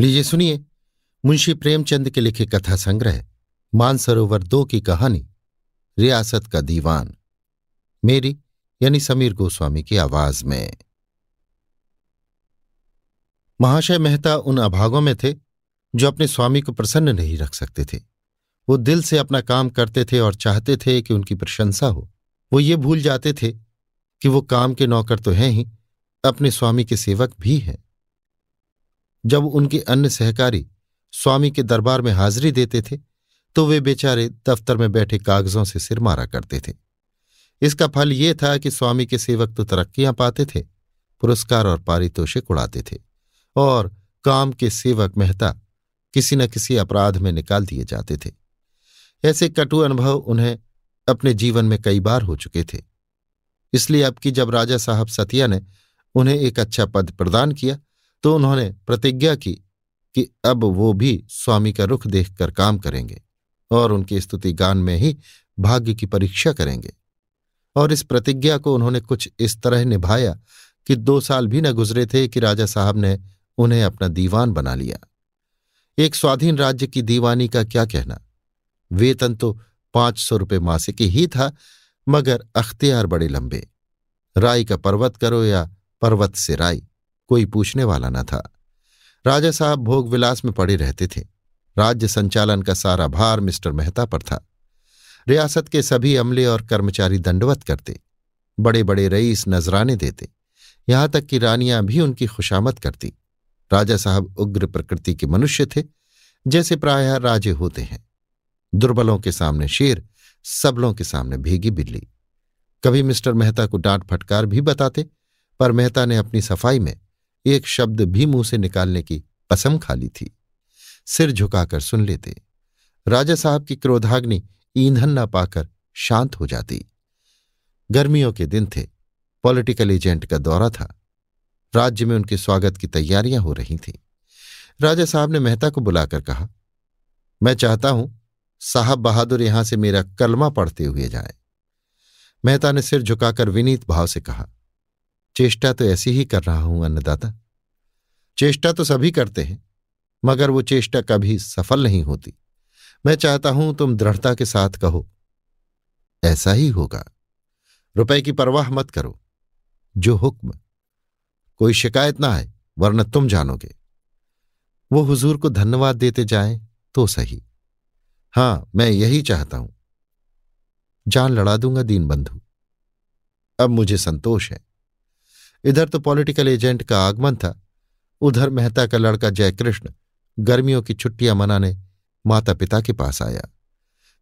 लीजिए सुनिए, मुंशी प्रेमचंद के लिखे कथा संग्रह, मानसरोवर दो की कहानी, रियासत का दीवान। मेरी, यानी समीर गोस्वामी की आवाज़ में। महाशय मेहता उन अभागों में थे, जो अपने स्वामी को प्रसन्न नहीं रख सकते थे। वो दिल से अपना काम करते थे और चाहते थे कि उनकी प्रशंसा हो। वो ये भूल जाते थे कि वो काम के नौकर तो हैं ही, अपने स्वामी के सेवक भी हैं। जब उनके अन्य सहकारी स्वामी के दरबार में हाजिरी देते थे तो वे बेचारे दफ्तर में बैठे कागजों से सिर मारा करते थे। इसका फल ये था कि स्वामी के सेवक तो तरक्कियाँ पाते थे, पुरस्कार और पारितोषिक उड़ाते थे, और काम के सेवक मेहता किसी न किसी अपराध में निकाल दिए जाते थे। ऐसे कटु अनुभव उन्हें अपने जीवन में कई बार हो चुके थे। इसलिए अब की जब राजा साहब सतिया ने उन्हें एक अच्छा पद प्रदान किया तो उन्होंने प्रतिज्ञा की कि अब वो भी स्वामी का रुख देखकर काम करेंगे और उनके स्तुति गान में ही भाग्य की परीक्षा करेंगे। और इस प्रतिज्ञा को उन्होंने कुछ इस तरह निभाया कि दो साल भी न गुजरे थे कि राजा साहब ने उन्हें अपना दीवान बना लिया। एक स्वाधीन राज्य की दीवानी का क्या कहना? वेतन तो पाँच सौ रुपये मासिक ही था, मगर अख्तियार बड़े लंबे। राई का पर्वत करो या पर्वत से राई। कोई पूछने वाला न था। राजा साहब भोग विलास में पड़े रहते थे। राज्य संचालन का सारा भार मिस्टर मेहता पर था। रियासत के सभी अमले और कर्मचारी दंडवत करते बड़े बड़े रईस नजराने देते, यहाँ तक कि रानियाँ भी उनकी खुशामद करती। राजा साहब उग्र प्रकृति के मनुष्य थे, जैसे प्रायः राजे होते हैं। दुर्बलों के सामने शेर, सबलों के सामने भीगी बिल्ली। कभी मिस्टर मेहता को डांट फटकार भी बताते, पर मेहता ने अपनी सफ़ाई में एक शब्द भी मुँह से निकालने की कसम खा ली थी। सिर झुकाकर सुन लेते। राजा साहब की क्रोधाग्नि ईंधन न पाकर शांत हो जाती। गर्मियों के दिन थे। पॉलिटिकल एजेंट का दौरा था। राज्य में उनके स्वागत की तैयारियाँ हो रही थीं। राजा साहब ने मेहता को बुलाकर कहा, मैं चाहता हूँ साहब बहादुर यहाँ से मेरा कलमा पढ़ते हुए जाए। मेहता ने सिर झुकाकर विनीत भाव से कहा चेष्टा तो ऐसी ही कर रहा हूँ, अन्नदाता। चेष्टा तो सभी करते हैं, मगर वो चेष्टा कभी सफल नहीं होती। मैं चाहता हूँ तुम दृढ़ता के साथ कहो, ऐसा ही होगा। रुपए की परवाह मत करो, जो हुक्म, कोई शिकायत ना आए, वरना तुम जानोगे। वो हुजूर को धन्यवाद देते जाएँ तो सही। हाँ, मैं यही चाहता हूँ। जान लड़ा दूँगा दीन बंधु अब मुझे संतोष है। इधर तो पॉलिटिकल एजेंट का आगमन था। उधर मेहता का लड़का जयकृष्ण गर्मियों की छुट्टियाँ मनाने माता पिता के पास आया।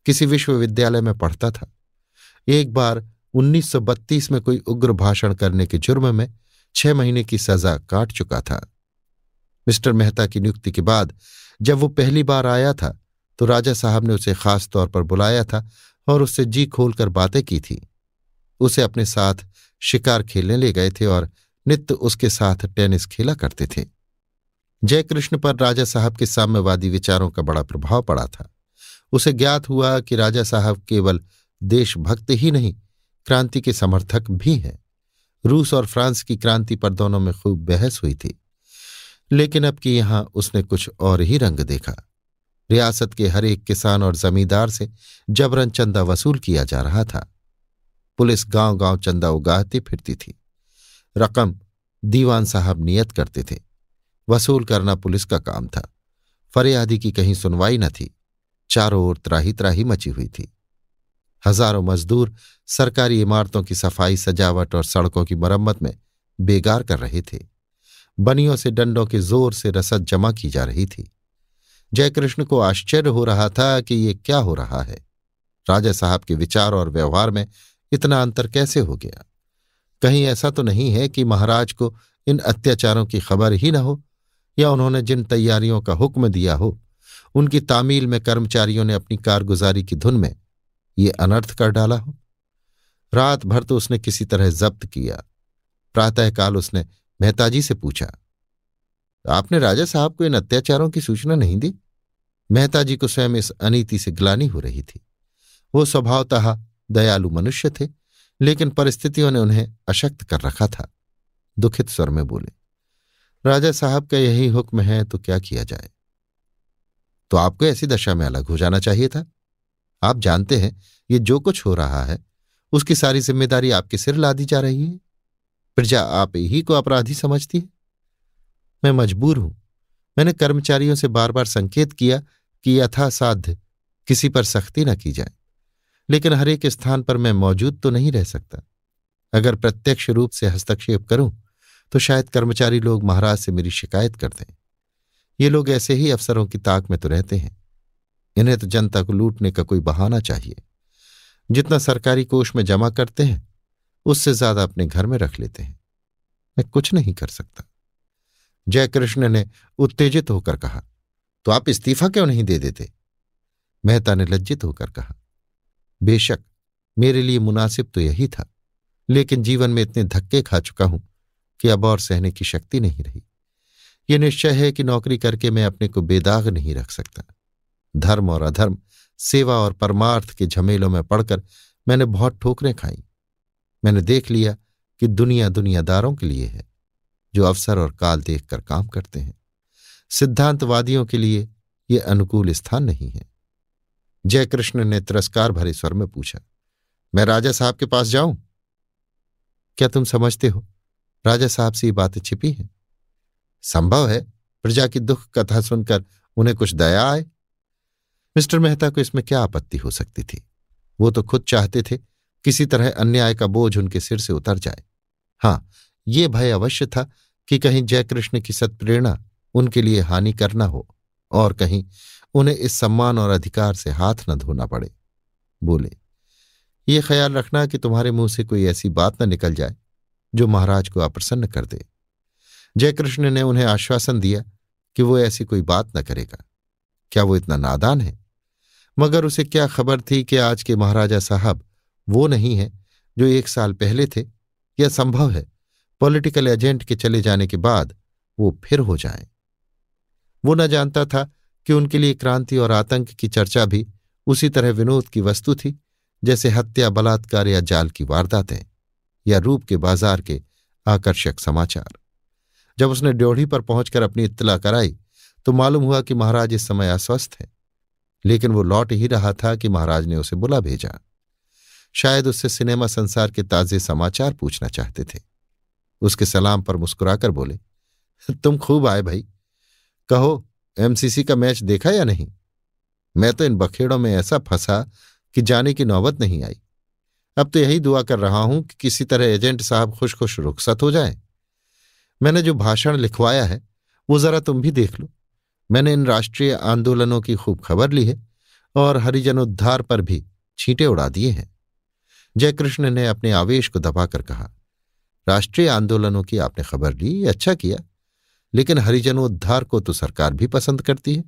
किसी विश्वविद्यालय में पढ़ता था। एक बार 1932 में कोई उग्र भाषण करने के जुर्म में छह महीने की सजा काट चुका था। मिस्टर मेहता की नियुक्ति के बाद जब वो पहली बार आया था तो राजा साहब ने उसे खास तौर पर बुलाया था और उससे जी खोलकर बातें की थी। उसे अपने साथ शिकार खेलने ले गए थे और नित्य उसके साथ टेनिस खेला करते थे। जयकृष्ण पर राजा साहब के साम्यवादी विचारों का बड़ा प्रभाव पड़ा था। उसे ज्ञात हुआ कि राजा साहब केवल देशभक्त ही नहीं, क्रांति के समर्थक भी हैं। रूस और फ्रांस की क्रांति पर दोनों में खूब बहस हुई थी। लेकिन अब कि यहाँ उसने कुछ और ही रंग देखा। रियासत के हर एक किसान और जमींदार से जबरन चंदा वसूल किया जा रहा था। पुलिस गाँव गाँव चंदा उगाहती फिरती थी। रकम दीवान साहब नियत करते थे। वसूल करना पुलिस का काम था। फरियादी की कहीं सुनवाई न थी। चारों ओर त्राही त्राही मची हुई थी। हज़ारों मजदूर सरकारी इमारतों की सफ़ाई, सजावट और सड़कों की मरम्मत में बेगार कर रहे थे। बनियों से डंडों के ज़ोर से रसद जमा की जा रही थी। जयकृष्ण को आश्चर्य हो रहा था कि ये क्या हो रहा है। राजा साहब के विचार और व्यवहार में इतना अंतर कैसे हो गया? कहीं ऐसा तो नहीं है कि महाराज को इन अत्याचारों की खबर ही न हो, या उन्होंने जिन तैयारियों का हुक्म दिया हो, उनकी तामील में कर्मचारियों ने अपनी कारगुजारी की धुन में ये अनर्थ कर डाला हो। रात भर तो उसने किसी तरह जब्त किया। प्रातःकाल उसने मेहताजी से पूछा, आपने राजा साहब को इन अत्याचारों की सूचना नहीं दी? मेहताजी को स्वयं इस अनीति से ग्लानी हो रही थी। वो स्वभावतः दयालु मनुष्य थे, लेकिन परिस्थितियों ने उन्हें अशक्त कर रखा था। दुखित स्वर में बोले, राजा साहब का यही हुक्म है तो क्या किया जाए? तो आपको ऐसी दशा में अलग हो जाना चाहिए था। आप जानते हैं, ये जो कुछ हो रहा है, उसकी सारी ज़िम्मेदारी आपके सिर ला दी जा रही है। प्रजा आप ही को अपराधी समझती है। मैं मजबूर हूँ। मैंने कर्मचारियों से बार बार संकेत किया कि यथासाध्य किसी पर सख्ती न की जाए। लेकिन हर एक स्थान पर मैं मौजूद तो नहीं रह सकता। अगर प्रत्यक्ष रूप से हस्तक्षेप करूँ तो शायद कर्मचारी लोग महाराज से मेरी शिकायत कर दें। ये लोग ऐसे ही अफसरों की ताक में तो रहते हैं। इन्हें तो जनता को लूटने का कोई बहाना चाहिए। जितना सरकारी कोष में जमा करते हैं, उससे ज़्यादा अपने घर में रख लेते हैं। मैं कुछ नहीं कर सकता। जयकृष्ण ने उत्तेजित होकर कहा तो आप इस्तीफा क्यों नहीं दे देते? मेहता ने लज्जित होकर कहा बेशक, मेरे लिए मुनासिब तो यही था, लेकिन जीवन में इतने धक्के खा चुका हूँ कि अब और सहने की शक्ति नहीं रही। यह निश्चय है कि नौकरी करके मैं अपने को बेदाग नहीं रख सकता। धर्म और अधर्म, सेवा और परमार्थ के झमेलों में पड़कर मैंने बहुत ठोकरें खाई। मैंने देख लिया कि दुनिया दुनियादारों के लिए है, जो अवसर और काल देखकर काम करते हैं। सिद्धांतवादियों के लिए यह अनुकूल स्थान नहीं है। जयकृष्ण ने तिरस्कार भरे स्वर में पूछा, मैं राजा साहब के पास जाऊँ? क्या तुम समझते हो? राजा साहब से ये बातें छिपी हैं। संभव है, प्रजा की दुख कथा सुनकर उन्हें कुछ दया आए। मिस्टर मेहता को इसमें क्या आपत्ति हो सकती थी? वो तो खुद चाहते थे किसी तरह अन्याय का बोझ उनके सिर से उतर जाए। हाँ, ये भय अवश्य था कि कहीं जयकृष्ण की सत्प्रेरणा उनके लिए हानि करना हो और कहीं उन्हें इस सम्मान और अधिकार से हाथ न धोना पड़े। बोले, ये ख्याल रखना कि तुम्हारे मुँह से कोई ऐसी बात न निकल जाए, जो महाराज को अप्रसन्न कर दे। जयकृष्ण ने उन्हें आश्वासन दिया कि वो ऐसी कोई बात न करेगा। क्या वो इतना नादान है? मगर उसे क्या खबर थी कि आज के महाराजा साहब वो नहीं है, जो एक साल पहले थे? यह संभव है, पॉलिटिकल एजेंट के चले जाने के बाद वो फिर हो जाए। वो न जानता था कि उनके लिए क्रांति और आतंक की चर्चा भी उसी तरह विनोद की वस्तु थी, जैसे हत्या, बलात्कार या जाल की वारदातें, या रूप के बाज़ार के आकर्षक समाचार। जब उसने ड्योढ़ी पर पहुंचकर अपनी इत्तला कराई तो मालूम हुआ कि महाराज इस समय अस्वस्थ है, लेकिन वो लौट ही रहा था कि महाराज ने उसे बुला भेजा। शायद उससे सिनेमा संसार के ताजे समाचार पूछना चाहते थे। उसके सलाम पर मुस्कुराकर बोले, तुम खूब आए भाई। कहो एमसीसी का मैच देखा या नहीं? मैं तो इन बखेड़ों में ऐसा फंसा कि जाने की नौबत नहीं आई। अब तो यही दुआ कर रहा हूँ कि किसी तरह एजेंट साहब खुश खुश रुखसत हो जाए। मैंने जो भाषण लिखवाया है, वो जरा तुम भी देख लो। मैंने इन राष्ट्रीय आंदोलनों की खूब खबर ली है और हरिजन उद्धार पर भी छींटे उड़ा दिए हैं। जयकृष्ण ने अपने आवेश को दबाकर कहा, राष्ट्रीय आंदोलनों की आपने खबर ली अच्छा किया। लेकिन हरिजनोद्धार को तो सरकार भी पसंद करती है।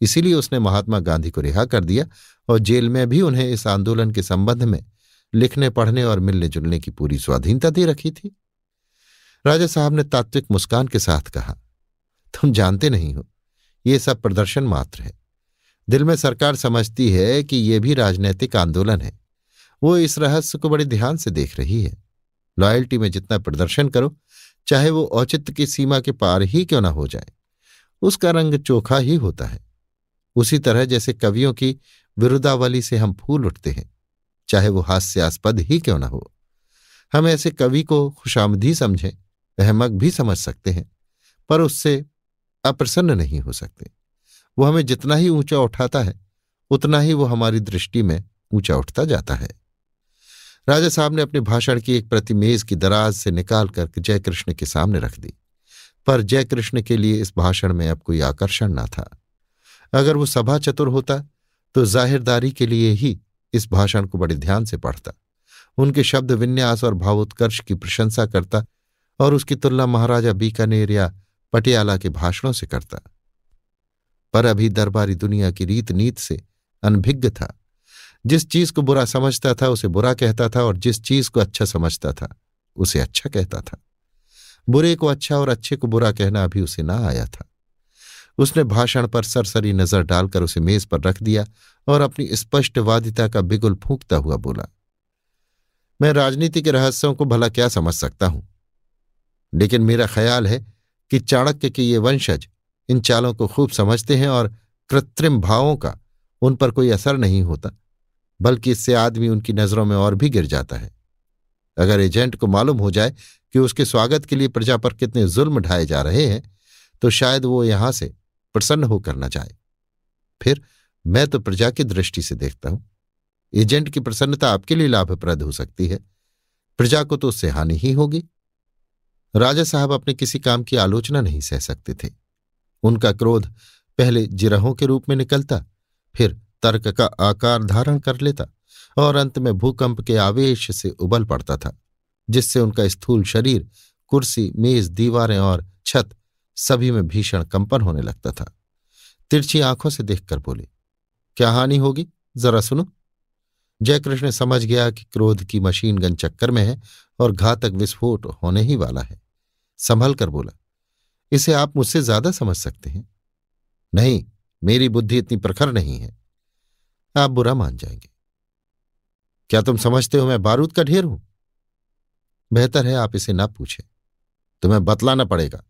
इसीलिए उसने महात्मा गांधी को रिहा कर दिया और जेल में भी उन्हें इस आंदोलन के संबंध में लिखने, पढ़ने और मिलने जुलने की पूरी स्वाधीनता दे रखी थी। राजा साहब ने तात्विक मुस्कान के साथ कहा, तुम जानते नहीं हो, ये सब प्रदर्शन मात्र है। दिल में सरकार समझती है कि यह भी राजनैतिक आंदोलन है। वो इस रहस्य को बड़े ध्यान से देख रही है। लॉयल्टी में जितना प्रदर्शन करो चाहे वो औचित्य की सीमा के पार ही क्यों ना हो जाए। उसका रंग चोखा ही होता है। उसी तरह जैसे कवियों की विरुदावली से हम फूल उठते हैं, चाहे वो हास्यास्पद ही क्यों ना हो। हम ऐसे कवि को खुशामदी समझें अहमक भी समझ सकते हैं, पर उससे अप्रसन्न नहीं हो सकते। वो हमें जितना ही ऊँचा उठाता है, उतना ही वो हमारी दृष्टि में ऊँचा उठता जाता है। राजा साहब ने अपने भाषण की एक प्रति मेज की दराज से निकाल कर जयकृष्ण के सामने रख दी। पर जयकृष्ण के लिए इस भाषण में अब कोई आकर्षण न था। अगर वो सभा चतुर होता तो जाहिरदारी के लिए ही इस भाषण को बड़े ध्यान से पढ़ता। उनके शब्द विन्यास और भावोत्कर्ष की प्रशंसा करता और उसकी तुलना महाराजा बीकानेर या पटियाला के भाषणों से करता। पर अभी दरबारी दुनिया की रीत नीत से अनभिज्ञ था। जिस चीज़ को बुरा समझता था, उसे बुरा कहता था और जिस चीज़ को अच्छा समझता था, उसे अच्छा कहता था। बुरे को अच्छा और अच्छे को बुरा कहना अभी उसे ना आया था। उसने भाषण पर सरसरी नज़र डालकर उसे मेज पर रख दिया और अपनी स्पष्टवादिता का बिगुल फूंकता हुआ बोला, मैं राजनीति के रहस्यों को भला क्या समझ सकता हूँ? लेकिन मेरा ख्याल है कि चाणक्य के ये वंशज इन चालों को खूब समझते हैं और कृत्रिम भावों का उन पर कोई असर नहीं होता। बल्कि इससे आदमी उनकी नज़रों में और भी गिर जाता है। अगर एजेंट को मालूम हो जाए कि उसके स्वागत के लिए प्रजा पर कितने जुल्म ढाए जा रहे हैं तो शायद वो यहाँ से प्रसन्न होकर न जाए। फिर मैं तो प्रजा की दृष्टि से देखता हूँ। एजेंट की प्रसन्नता आपके लिए लाभप्रद हो सकती है। प्रजा को तो उससे हानि ही होगी। राजा साहब अपने किसी काम की आलोचना नहीं सह सकते थे। उनका क्रोध पहले जिरहों के रूप में निकलता, फिर तर्क का आकार धारण कर लेता और अंत में भूकंप के आवेश से उबल पड़ता था, जिससे उनका स्थूल शरीर, कुर्सी, मेज, दीवारें और छत सभी में भीषण कंपन होने लगता था। तिरछी आँखों से देखकर बोले, क्या हानि होगी? जरा सुनो। जयकृष्ण समझ गया कि क्रोध की मशीन गन चक्कर में है और घातक विस्फोट होने ही वाला है। संभल कर बोला, इसे आप मुझसे ज़्यादा समझ सकते हैं? नहीं, मेरी बुद्धि इतनी प्रखर नहीं है। आप बुरा मान जाएँगे। क्या तुम समझते हो मैं बारूद का ढेर हूँ? बेहतर है आप इसे ना पूछे। तुम्हें बतलाना पड़ेगा।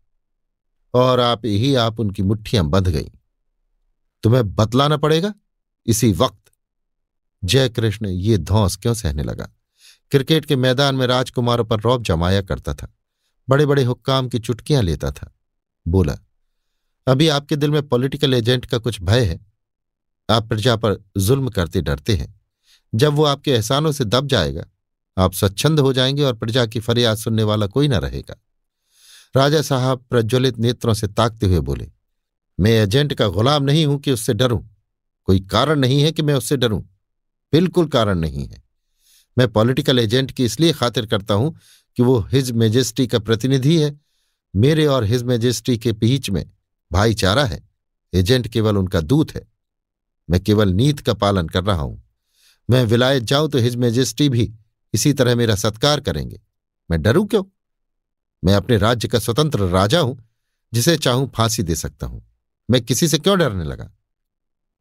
और आप ही आप उनकी मुट्ठियाँ बंध गई। तुम्हें बतलाना पड़ेगा? इसी वक्त। जय कृष्ण ये धौस क्यों सहने लगा? क्रिकेट के मैदान में राजकुमारों पर रौब जमाया करता था। बड़े बड़े हुक्काम की चुटकियाँ लेता था। बोला, अभी आपके दिल में पॉलिटिकल एजेंट का कुछ भय है। आप प्रजा पर जुल्म करते डरते हैं। जब वो आपके एहसानों से दब जाएगा, आप स्वच्छंद हो जाएँगे और प्रजा की फरियाद सुनने वाला कोई ना रहेगा। राजा साहब प्रज्वलित नेत्रों से ताकते हुए बोले, मैं एजेंट का गुलाम नहीं हूँ कि उससे डरूं। कोई कारण नहीं है कि मैं उससे डरूं। बिल्कुल कारण नहीं है। मैं पॉलिटिकल एजेंट की इसलिए खातिर करता हूँ कि वो हिज मेजेस्टी का प्रतिनिधि है। मेरे और हिज मेजेस्टी के बीच में भाईचारा है। एजेंट केवल उनका दूत है। मैं केवल नीत का पालन कर रहा हूँ। मैं विलायत जाऊँ तो हिज मेजेस्टी भी इसी तरह मेरा सत्कार करेंगे। मैं डरू क्यों? मैं अपने राज्य का स्वतंत्र राजा हूँ, जिसे चाहूँ फांसी दे सकता हूँ। मैं किसी से क्यों डरने लगा?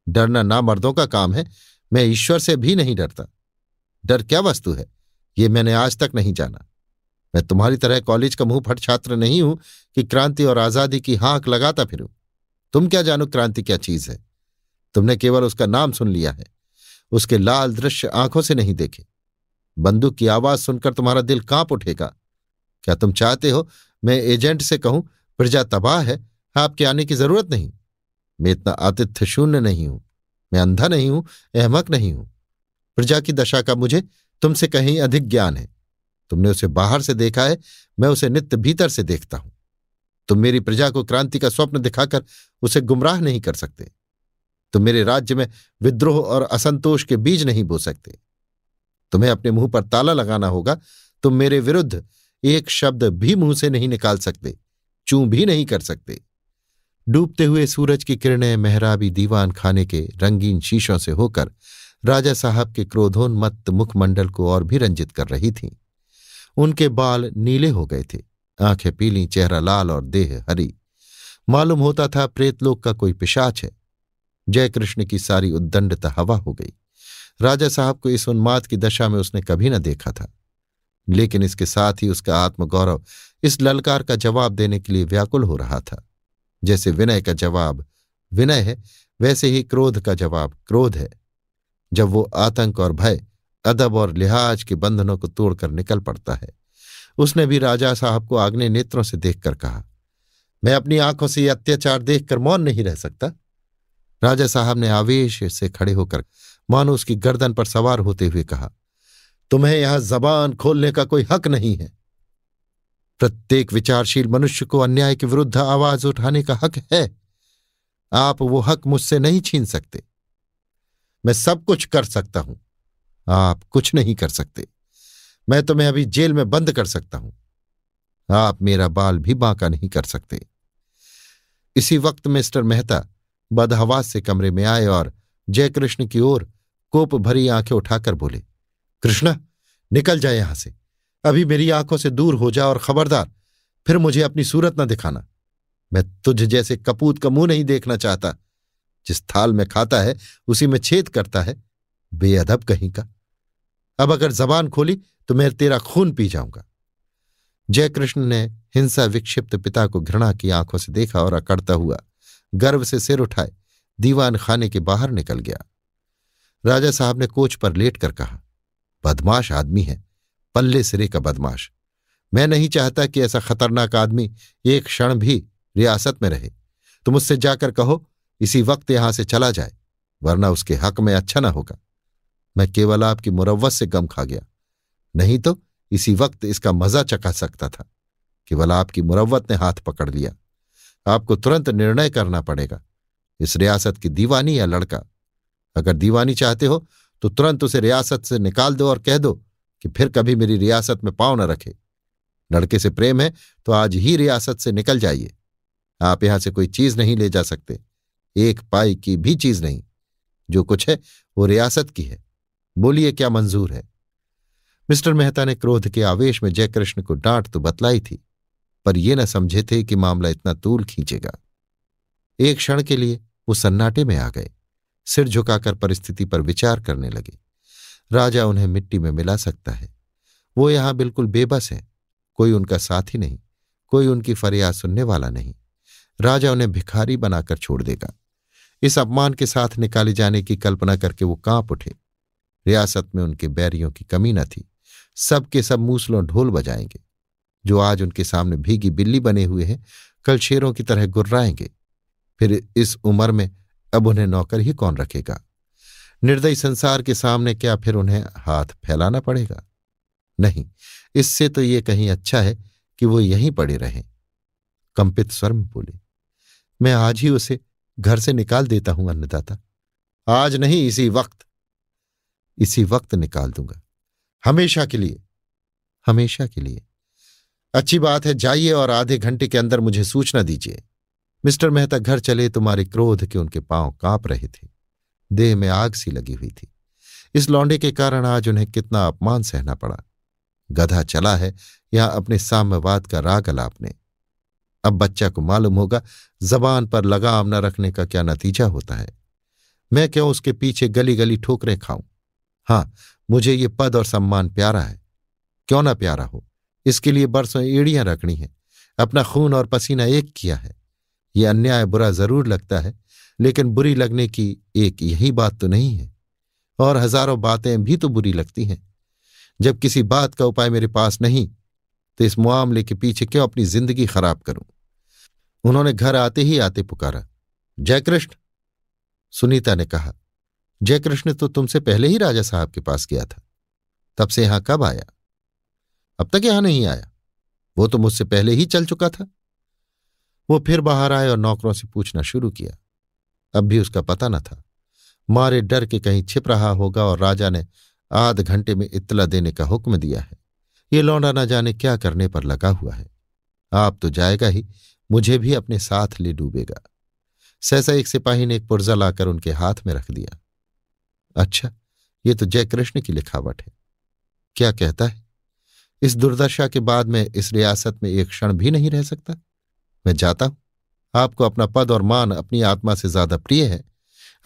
डरना ना मर्दों का काम है, मैं ईश्वर से भी नहीं डरता। डर क्या वस्तु है? ये मैंने आज तक नहीं जाना। मैं तुम्हारी तरह कॉलेज का मुँह फट छात्र नहीं हूँ कि क्रांति और आज़ादी की हाँक लगाता फिरूं। तुम क्या जानो क्रांति क्या चीज़ है? तुमने केवल उसका नाम सुन लिया है। उसके लाल दृश्य आँखों से नहीं देखे। बंदूक की आवाज़ सुनकर तुम्हारा दिल काँप उठेगा। क्या तुम चाहते हो मैं एजेंट से कहूँ, प्रजा तबाह है, आपके आने की ज़रूरत नहीं। मैं इतना आतिथ्य शून्य नहीं हूँ। मैं अंधा नहीं हूँ, अहमक नहीं हूँ। प्रजा की दशा का मुझे तुमसे कहीं अधिक ज्ञान है। तुमने उसे बाहर से देखा है, मैं उसे नित्य भीतर से देखता हूँ। तुम मेरी प्रजा को क्रांति का स्वप्न दिखाकर उसे गुमराह नहीं कर सकते। तुम मेरे राज्य में विद्रोह और असंतोष के बीज नहीं बो सकते। तुम्हें अपने मुँह पर ताला लगाना होगा, तुम मेरे विरुद्ध एक शब्द भी मुँह से नहीं निकाल सकते, चू भी नहीं कर सकते। डूबते हुए सूरज की किरणें मेहराबी दीवान खाने के रंगीन शीशों से होकर राजा साहब के क्रोधोन्मत्त मुखमंडल को और भी रंजित कर रही थीं। उनके बाल नीले हो गए थे, आँखें पीली, चेहरा लाल और देह हरी। मालूम होता था प्रेतलोक का कोई पिशाच है। जयकृष्ण की सारी उद्दंडता हवा हो गई। राजा साहब को इस उन्माद की दशा में उसने कभी न देखा था। लेकिन इसके साथ ही उसका आत्मगौरव इस ललकार का जवाब देने के लिए व्याकुल हो रहा था। जैसे विनय का जवाब, विनय है, वैसे ही क्रोध का जवाब, क्रोध है। जब वो आतंक और भय, अदब और लिहाज के बंधनों को तोड़कर निकल पड़ता है। उसने भी राजा साहब को आग्ने नेत्रों से देखकर कहा, मैं अपनी आँखों से यह अत्याचार देखकर मौन नहीं रह सकता। राजा साहब ने आवेश से खड़े होकर मानो उसकी गर्दन पर सवार होते हुए कहा, तुम्हें यहाँ जबान खोलने का कोई हक नहीं है। प्रत्येक विचारशील मनुष्य को अन्याय के विरुद्ध आवाज़ उठाने का हक है। आप वो हक मुझसे नहीं छीन सकते। मैं सब कुछ कर सकता हूँ। आप कुछ नहीं कर सकते। मैं तुम्हें अभी जेल में बंद कर सकता हूँ। आप मेरा बाल भी बांका नहीं कर सकते। इसी वक्त मिस्टर मेहता बदहवास से कमरे में आए और जयकृष्ण की ओर कोप भरी आँखें उठाकर बोले, कृष्णा, निकल जाए यहाँ से। अभी मेरी आँखों से दूर हो जा और खबरदार, फिर मुझे अपनी सूरत न दिखाना। मैं तुझ जैसे कपूत का मुँह नहीं देखना चाहता। जिस थाल में खाता है, उसी में छेद करता है। बेअदब कहीं का। अब अगर जबान खोली तो मैं तेरा खून पी जाऊँगा। जयकृष्ण ने हिंसा विक्षिप्त पिता को घृणा की आँखों से देखा और अकड़ता हुआ गर्व से सिर उठाए, दीवान खाने के बाहर निकल गया। राजा साहब ने कोच पर लेट कर कहा, बदमाश आदमी है, पल्ले सिरे का बदमाश। मैं नहीं चाहता कि ऐसा खतरनाक आदमी एक क्षण भी रियासत में रहे। तुम उससे जाकर कहो, इसी वक्त यहाँ से चला जाए, वरना उसके हक में अच्छा ना होगा। मैं केवल आपकी मुरवत से गम खा गया। नहीं तो इसी वक्त इसका मज़ा चखा सकता था। केवल आपकी मुरवत ने हाथ पकड़ लिया। आपको तुरंत निर्णय करना पड़ेगा। इस रियासत की दीवानी या लड़का। अगर दीवानी चाहते हो तो तुरंत उसे रियासत से निकाल दो और कह दो कि फिर कभी मेरी रियासत में पाँव न रखे। लड़के से प्रेम है तो आज ही रियासत से निकल जाइए। आप यहाँ से कोई चीज़ नहीं ले जा सकते। एक पाई की भी चीज़ नहीं। जो कुछ है, वो रियासत की है। बोलिए, क्या मंजूर है? मिस्टर मेहता ने क्रोध के आवेश में जयकृष्ण को डांट तो बतलाई थी। पर ये न समझे थे कि मामला इतना तूल खींचेगा। एक क्षण के लिए वो सन्नाटे में आ गए। सिर झुकाकर परिस्थिति पर विचार करने लगे। राजा उन्हें मिट्टी में मिला सकता है। वो यहाँ बिल्कुल बेबस है। कोई उनका साथी नहीं, कोई उनकी फरियाद सुनने वाला नहीं। राजा उन्हें भिखारी बनाकर छोड़ देगा। इस अपमान के साथ निकाले जाने की कल्पना करके वो काँप उठे। रियासत में उनके बैरियों की कमी न थी। सब के सब मूसलों ढोल बजाएँगे। जो आज उनके सामने भीगी बिल्ली बने हुए हैं, कल शेरों की तरह गुर्राएँगे। फिर इस उम्र में अब उन्हें नौकर ही कौन रखेगा? निर्दयी संसार के सामने क्या फिर उन्हें हाथ फैलाना पड़ेगा? नहीं, इससे तो ये कहीं अच्छा है कि वो यहीं पड़े रहें। कंपित स्वर में बोले, मैं आज ही उसे घर से निकाल देता हूँ, अन्नदाता। आज नहीं, इसी वक्त। इसी वक्त निकाल दूँगा। हमेशा के लिए, हमेशा के लिए। अच्छी बात है, जाइए और आधे घंटे के अंदर मुझे सूचना दीजिए। मिस्टर मेहता घर चले, तुम्हारे क्रोध के उनके पाँव काँप रहे थे। देह में आग सी लगी हुई थी। इस लौंडे के कारण आज उन्हें कितना अपमान सहना पड़ा। गधा चला है, यहाँ अपने साम्यवाद का राग अलापने। अब बच्चा को मालूम होगा, जबान पर लगाम न रखने का क्या नतीजा होता है। मैं क्यों उसके पीछे गली गली ठोकरें खाऊं? हाँ मुझे ये पद और सम्मान प्यारा है। क्यों ना प्यारा हो? इसके लिए बरसों एड़ियाँ रखनी है। अपना खून और पसीना एक किया है। ये अन्याय बुरा ज़रूर लगता है, लेकिन बुरी लगने की एक यही बात तो नहीं है। और हज़ारों बातें भी तो बुरी लगती हैं। जब किसी बात का उपाय मेरे पास नहीं तो इस मामले के पीछे क्यों अपनी ज़िंदगी खराब करूँ? उन्होंने घर आते ही आते पुकारा जयकृष्ण सुनीता ने कहा जयकृष्ण तो तुमसे पहले ही राजा साहब के पास गया था। तब से यहाँ कब आया? अब तक यहाँ नहीं आया। वो तो मुझसे पहले ही चल चुका था। वो फिर बाहर आए और नौकरों से पूछना शुरू किया। अब भी उसका पता न था। मारे डर के कहीं छिप रहा होगा और राजा ने आध घंटे में इतला देने का हुक्म दिया है। ये लौंडा न जाने क्या करने पर लगा हुआ है। आप तो जाएगा ही, मुझे भी अपने साथ ले डूबेगा। सहसा एक सिपाही ने एक पुर्जा लाकर उनके हाथ में रख दिया। अच्छा ये तो जय कृष्ण की लिखावट है। क्या कहता है? इस दुर्दशा के बाद मैं इस रियासत में एक क्षण भी नहीं रह सकता। मैं जाता हूँ। आपको अपना पद और मान अपनी आत्मा से ज़्यादा प्रिय है।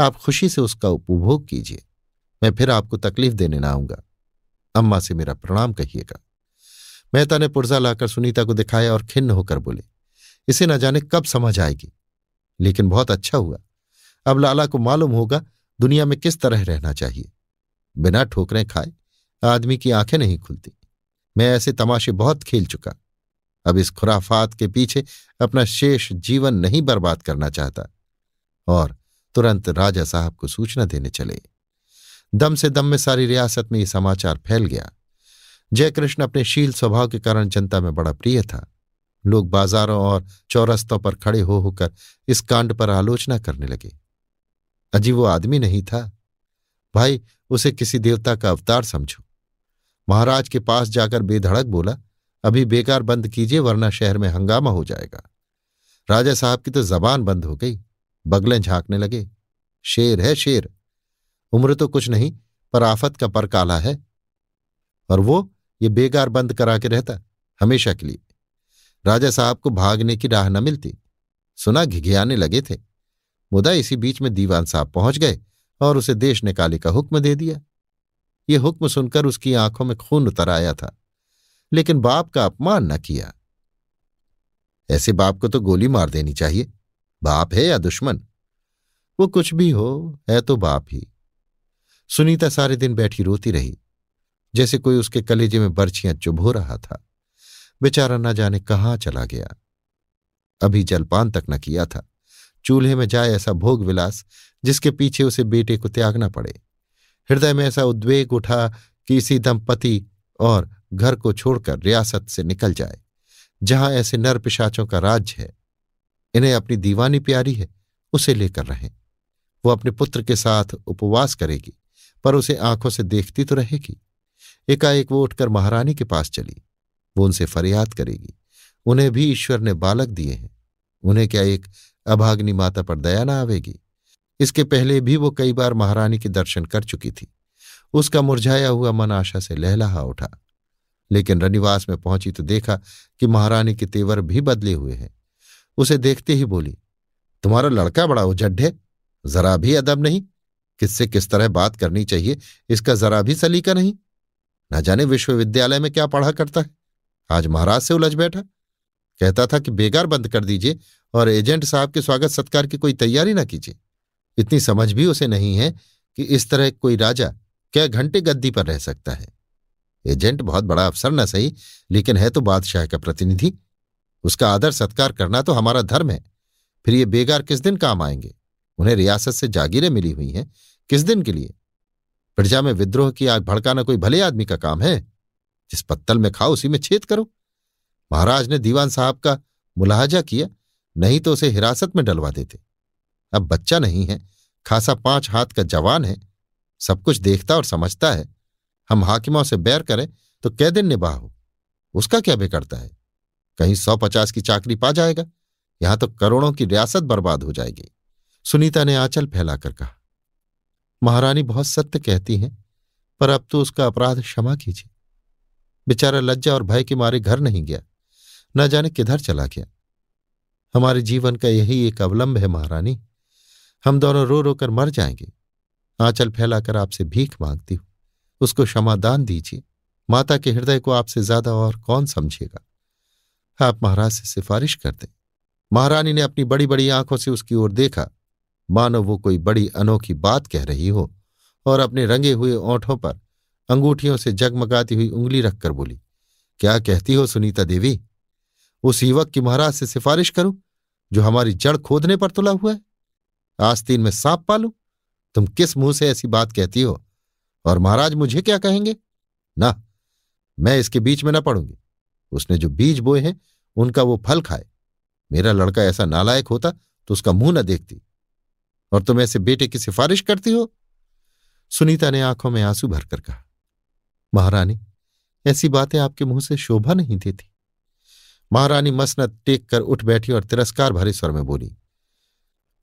आप खुशी से उसका उपभोग कीजिए। मैं फिर आपको तकलीफ़ देने ना आऊँगा। अम्मा से मेरा प्रणाम कहिएगा। मेहता ने पुर्जा लाकर सुनीता को दिखाया और खिन्न होकर बोले, इसे न जाने कब समझ आएगी। लेकिन बहुत अच्छा हुआ। अब लाला को मालूम होगा दुनिया में किस तरह रहना चाहिए। बिना ठोकरें खाए आदमी की आँखें नहीं खुलती। मैं ऐसे तमाशे बहुत खेल चुका। अब इस खुराफात के पीछे अपना शेष जीवन नहीं बर्बाद करना चाहता। और तुरंत राजा साहब को सूचना देने चले। दम से दम में सारी रियासत में ये समाचार फैल गया। जयकृष्ण अपने शील स्वभाव के कारण जनता में बड़ा प्रिय था। लोग बाजारों और चौरस्तों पर खड़े हो होकर इस कांड पर आलोचना करने लगे। अजी वो आदमी नहीं था। भाई, उसे किसी देवता का अवतार समझो। महाराज के पास जाकर बेधड़क बोला, अभी बेकार बंद कीजिए, वरना शहर में हंगामा हो जाएगा। राजा साहब की तो जबान बंद हो गई, बगलें झांकने लगे। शेर है शेर, उम्र तो कुछ नहीं, पर आफत का पर काला है। और वो, ये बेकार बंद करा के रहता, हमेशा के लिए। राजा साहब को भागने की राह न मिलती। सुना घिघियाने लगे थे। मुदा इसी बीच में दीवान साहब पहुँच गए और उसे देश निकाले का हुक्म दे दिया। ये हुक्म सुनकर उसकी आँखों में खून उतर आया था, लेकिन बाप का अपमान न किया। ऐसे बाप को तो गोली मार देनी चाहिए। बाप है या दुश्मन? वो कुछ भी हो, है तो बाप ही। सुनीता सारे दिन बैठी रोती रही, जैसे कोई उसके कलेजे में बर्छियाँ चुभ हो रहा था। बेचारा ना जाने कहाँ चला गया। अभी जलपान तक न किया था। चूल्हे में जाए ऐसा भोग विलास जिसके पीछे उसे बेटे को त्यागना पड़े। हृदय में ऐसा उद्वेग उठा कि इसी दंपति और घर को छोड़कर रियासत से निकल जाए, जहाँ ऐसे नर पिशाचों का राज्य है। इन्हें अपनी दीवानी प्यारी है, उसे लेकर रहें। वो अपने पुत्र के साथ उपवास करेगी, पर उसे आँखों से देखती तो रहेगी। एकाएक वो उठकर महारानी के पास चली। वो उनसे फरियाद करेगी। उन्हें भी ईश्वर ने बालक दिए हैं। उन्हें क्या एक अभाग्नि माता पर दया ना आवेगी? इसके पहले भी वो कई बार महारानी के दर्शन कर चुकी थी। उसका मुरझाया हुआ मन आशा से लहलहा उठा। लेकिन रनिवास में पहुँची तो देखा कि महारानी के तेवर भी बदले हुए हैं। उसे देखते ही बोली, तुम्हारा लड़का बड़ा उजड है, जरा भी अदब नहीं। किससे किस तरह बात करनी चाहिए, इसका जरा भी सलीका नहीं। न जाने विश्वविद्यालय में क्या पढ़ा करता है। आज महाराज से उलझ बैठा। कहता था कि बेगार बंद कर दीजिए और एजेंट साहब के स्वागत सत्कार की कोई तैयारी ना कीजिए। इतनी समझ भी उसे नहीं है कि इस तरह कोई राजा क्या घंटे गद्दी पर रह सकता है। एजेंट बहुत बड़ा अफसर न सही, लेकिन है तो बादशाह का प्रतिनिधि। उसका आदर सत्कार करना तो हमारा धर्म है। फिर ये बेगार किस दिन काम आएँगे? उन्हें रियासत से जागीरें मिली हुई हैं। किस दिन के लिए? प्रजा में विद्रोह की आग भड़काना कोई भले आदमी का काम है? जिस पत्तल में खाओ, उसी में छेद करो। महाराज ने दीवान साहब का मुलाहजा किया, नहीं तो उसे हिरासत में डलवा देते। अब बच्चा नहीं है, खासा पाँच हाथ का जवान है, सब कुछ देखता और समझता है। हम हाकिमों से बैर करें तो कै दिन निबाह हो उसका क्या बिगड़ता है? कहीं सौ पचास की चाकरी पा जाएगा, यहाँ तो करोड़ों की रियासत बर्बाद हो जाएगी। सुनीता ने आंचल फैलाकर कहा, महारानी बहुत सत्य कहती हैं, पर अब तो उसका अपराध क्षमा कीजिए। बेचारा लज्जा और भय के मारे घर नहीं गया, न जाने किधर चला गया। हमारे जीवन का यही एक अवलंब है महारानी। हम दोनों रो रो कर मर जाएँगे। आंचल फैलाकर आपसे भीख मांगती हूँ। उसको क्षमादान दीजिए। माता के हृदय को आपसे ज़्यादा और कौन समझेगा? आप महाराज से सिफारिश कर दें। महारानी ने अपनी बड़ी बड़ी आँखों से उसकी ओर देखा। मानो वो कोई बड़ी अनोखी बात कह रही हो और अपने रंगे हुए ओंठों पर अंगूठियों से जगमगाती हुई उंगली रखकर बोली, क्या कहती हो सुनीता देवी? उस युवक की महाराज से सिफारिश करूँ, जो हमारी जड़ खोदने पर तुला हुआ है? आस्तीन में सांप पालू? तुम किस मुँह से ऐसी बात कहती हो? और महाराज मुझे क्या कहेंगे? ना, मैं इसके बीच में न पड़ूँगी। उसने जो बीज बोए हैं, उनका वो फल खाए। मेरा लड़का ऐसा नालायक होता तो उसका मुँह न देखती। और तुम ऐसे बेटे की सिफारिश करती हो? सुनीता ने आँखों में आँसू भरकर कहा, महारानी, ऐसी बातें आपके मुँह से शोभा नहीं देती। महारानी मसनत टेक कर उठ बैठी और तिरस्कार भरे स्वर में बोली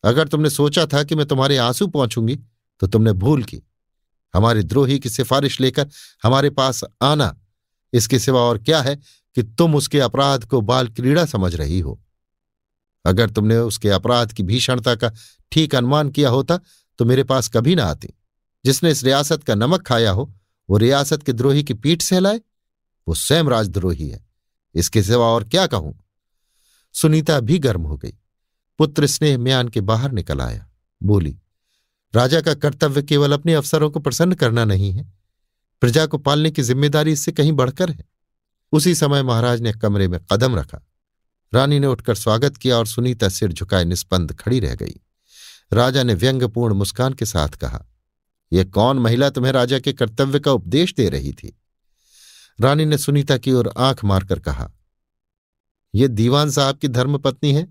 अगर तुमने सोचा था कि मैं तुम्हारे आँसू पहुंचूँगी तो तुमने भूल की। हमारे द्रोही की सिफारिश लेकर हमारे पास आना, इसके सिवा और क्या है कि तुम उसके अपराध को बाल क्रीड़ा समझ रही हो। अगर तुमने उसके अपराध की भीषणता का ठीक अनुमान किया होता तो मेरे पास कभी ना आती। जिसने इस रियासत का नमक खाया हो, वो रियासत के द्रोही की पीठ सहलाए। वो स्वयं राजद्रोही है। इसके सिवा और क्या कहूँ? सुनीता भी गर्म हो गई। पुत्र स्नेह म्यान के बाहर निकल आया। बोली, राजा का कर्तव्य केवल अपने अफसरों को प्रसन्न करना नहीं है। प्रजा को पालने की ज़िम्मेदारी इससे कहीं बढ़कर है। उसी समय महाराज ने कमरे में कदम रखा। रानी ने उठकर स्वागत किया और सुनीता सिर झुकाए निस्पंद खड़ी रह गई। राजा ने व्यंग्यपूर्ण मुस्कान के साथ कहा यह कौन महिला तुम्हें राजा के कर्तव्य का उपदेश दे रही थी? रानी ने सुनीता की ओर आँख मारकर कहा यह दीवान साहब की धर्मपत्नी है।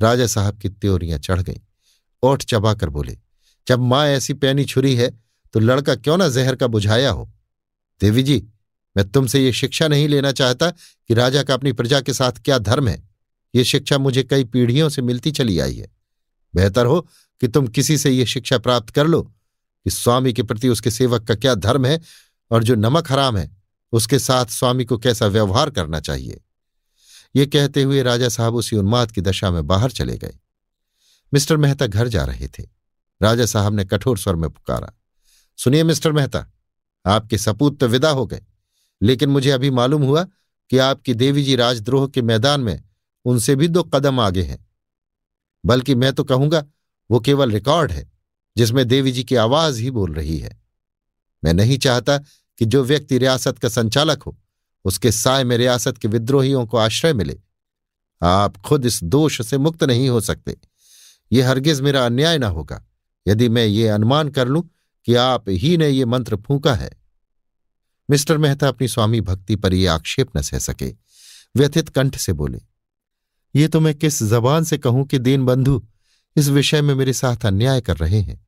राजा साहब की त्योरियाँ चढ़ गईं। ओठ चबाकर बोले, जब माँ ऐसी पैनी छुरी है तो लड़का क्यों ना जहर का बुझाया हो? देवी जी, मैं तुमसे ये शिक्षा नहीं लेना चाहता कि राजा का अपनी प्रजा के साथ क्या धर्म है। ये शिक्षा मुझे कई पीढ़ियों से मिलती चली आई है। बेहतर हो कि तुम किसी से ये शिक्षा प्राप्त कर लो कि स्वामी के प्रति उसके सेवक का क्या धर्म है और जो नमक हराम है, उसके साथ स्वामी को कैसा व्यवहार करना चाहिए। ये कहते हुए राजा साहब उसी उन्माद की दशा में बाहर चले गए। मिस्टर मेहता घर जा रहे थे। राजा साहब ने कठोर स्वर में पुकारा, सुनिए मिस्टर मेहता, आपके सपूत तो विदा हो गए, लेकिन मुझे अभी मालूम हुआ कि आपकी देवी जी राजद्रोह के मैदान में उनसे भी दो कदम आगे हैं। बल्कि मैं तो कहूँगा, वो केवल रिकॉर्ड है, जिसमें देवी जी की आवाज़ ही बोल रही है। मैं नहीं चाहता कि जो व्यक्ति रियासत का संचालक हो उसके साय में रियासत के विद्रोहियों को आश्रय मिले। आप खुद इस दोष से मुक्त नहीं हो सकते। ये हरगिज मेरा अन्याय न होगा। यदि मैं ये अनुमान कर लूँ कि आप ही ने ये मंत्र फूका है। मिस्टर मेहता अपनी स्वामी भक्ति पर यह आक्षेप न सह सके। व्यथित कंठ से बोले, ये तो मैं किस जबान से कहूँ कि दीन बंधु इस विषय में मेरे साथ अन्याय कर रहे हैं?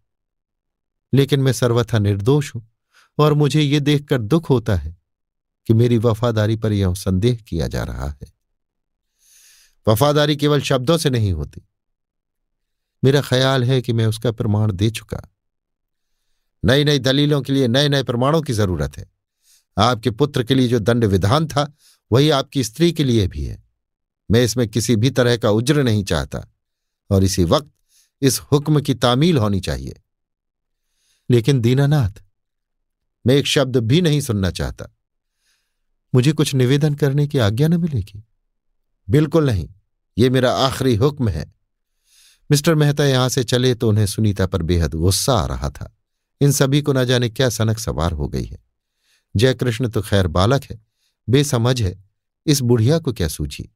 लेकिन मैं सर्वथा निर्दोष हूँ और मुझे ये देखकर दुख होता है। कि मेरी वफादारी पर यह संदेह किया जा रहा है। वफादारी केवल शब्दों से नहीं होती। मेरा ख्याल है कि मैं उसका प्रमाण दे चुका। नई नई दलीलों के लिए नए नए प्रमाणों की ज़रूरत है। आपके पुत्र के लिए जो दंड विधान था, वही आपकी स्त्री के लिए भी है। मैं इसमें किसी भी तरह का उज्र नहीं चाहता, और इसी वक्त इस हुक्म की तामील होनी चाहिए। लेकिन दीनानाथ, मैं एक शब्द भी नहीं सुनना चाहता। मुझे कुछ निवेदन करने की आज्ञा न मिलेगी। बिल्कुल नहीं, ये मेरा आखिरी हुक्म है। मिस्टर मेहता यहाँ से चले तो उन्हें सुनीता पर बेहद गुस्सा आ रहा था। इन सभी को न जाने क्या सनक सवार हो गई है। जयकृष्ण तो खैर बालक है, बेसमझ है, इस बुढ़िया को क्या सूझी?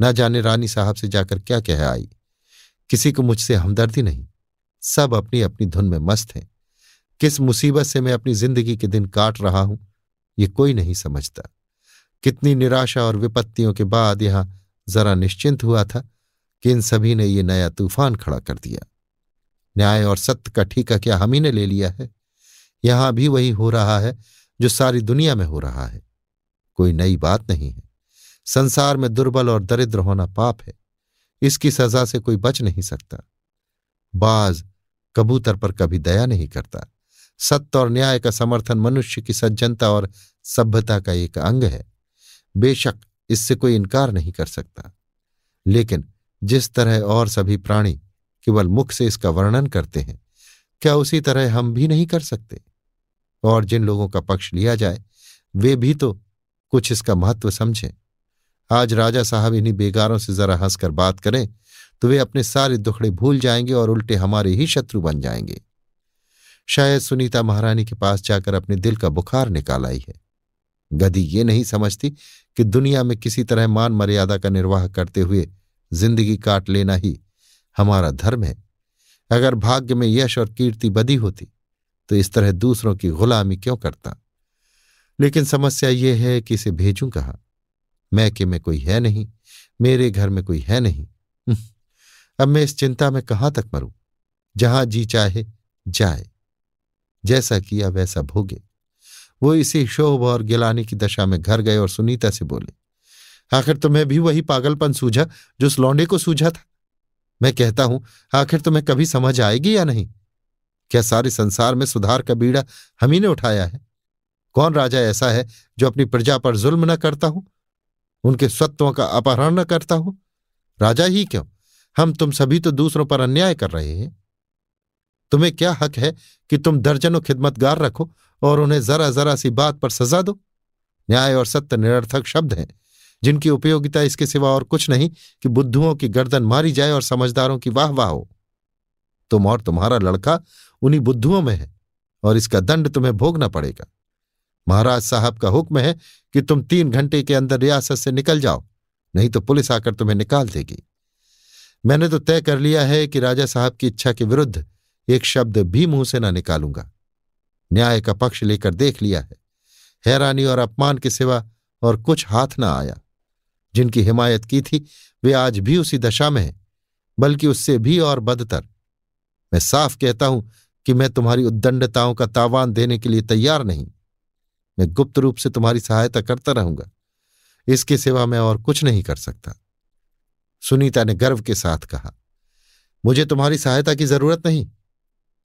न जाने रानी साहब से जाकर क्या कह आई। किसी को मुझसे हमदर्दी नहीं। सब अपनी अपनी धुन में मस्त हैं। किस मुसीबत से मैं अपनी ज़िंदगी के दिन काट रहा हूँ ये कोई नहीं समझता। कितनी निराशा और विपत्तियों के बाद यहाँ जरा निश्चिंत हुआ था कि इन सभी ने ये नया तूफ़ान खड़ा कर दिया। न्याय और सत्य का ठीका क्या हम ही ने ले लिया है? यहाँ भी वही हो रहा है जो सारी दुनिया में हो रहा है। कोई नई बात नहीं है। संसार में दुर्बल और दरिद्र होना पाप है। इसकी सजा से कोई बच नहीं सकता। बाज कबूतर पर कभी दया नहीं करता। सत्य और न्याय का समर्थन मनुष्य की सज्जनता और सभ्यता का एक अंग है। बेशक इससे कोई इनकार नहीं कर सकता। लेकिन जिस तरह और सभी प्राणी केवल मुख से इसका वर्णन करते हैं, क्या उसी तरह हम भी नहीं कर सकते? और जिन लोगों का पक्ष लिया जाए, वे भी तो कुछ इसका महत्व समझें। आज राजा साहब इन्हीं बेगारों से जरा हंसकर बात करें तो वे अपने सारे दुखड़े भूल जाएँगे और उल्टे हमारे ही शत्रु बन जाएँगे। शायद सुनीता महारानी के पास जाकर अपने दिल का बुखार निकाल आई है। गदी ये नहीं समझती कि दुनिया में किसी तरह मान मर्यादा का निर्वाह करते हुए ज़िंदगी काट लेना ही हमारा धर्म है। अगर भाग्य में यश और कीर्ति बदी होती तो इस तरह दूसरों की गुलामी क्यों करता? लेकिन समस्या यह है कि इसे भेजूं कहा? मैं मैके में कोई है नहीं मेरे घर में कोई है नहीं। हम्म, अब मैं इस चिंता में कहाँ तक मरूं? जहाँ जी चाहे जाए। जैसा किया वैसा भोगे। वो इसी शोभ और गिलानी की दशा में घर गए और सुनीता से बोले, आखिर तुम्हें भी वही पागलपन सूझा जो उस लौंडे को सूझा था? मैं कहता हूँ, आखिर तुम्हें कभी समझ आएगी या नहीं? क्या सारे संसार में सुधार का बीड़ा हम ही ने उठाया है? कौन राजा ऐसा है जो अपनी प्रजा पर जुल्म न करता हो? उनके स्वत्वों का अपहरण न करता हो? राजा ही क्यों? हम तुम सभी तो दूसरों पर अन्याय कर रहे हैं। तुम्हें क्या हक है कि तुम दर्जनों खिदमतगार रखो और उन्हें जरा जरा सी बात पर सजा दो? न्याय और सत्य निरर्थक शब्द हैं, जिनकी उपयोगिता इसके सिवा और कुछ नहीं कि बुद्धुओं की गर्दन मारी जाए और समझदारों की वाह वाह हो। तुम और तुम्हारा लड़का उन्हीं बुद्धुओं में है और इसका दंड तुम्हें भोगना पड़ेगा। महाराज साहब का हुक्म है कि तुम तीन घंटे के अंदर रियासत से निकल जाओ, नहीं तो पुलिस आकर तुम्हें निकाल देगी। मैंने तो तय कर लिया है कि राजा साहब की इच्छा के विरुद्ध एक शब्द भी मुँह से ना निकालूँगा। न्याय का पक्ष लेकर देख लिया है। हैरानी और अपमान के सिवा और कुछ हाथ ना आया। जिनकी हिमायत की थी, वे आज भी उसी दशा में हैं, बल्कि उससे भी और बदतर। मैं साफ़ कहता हूँ कि मैं तुम्हारी उद्दंडताओं का तावान देने के लिए तैयार नहीं। मैं गुप्त रूप से तुम्हारी सहायता करता रहूँगा। इसके सिवा मैं और कुछ नहीं कर सकता। सुनीता ने गर्व के साथ कहा, मुझे तुम्हारी सहायता की ज़रूरत नहीं।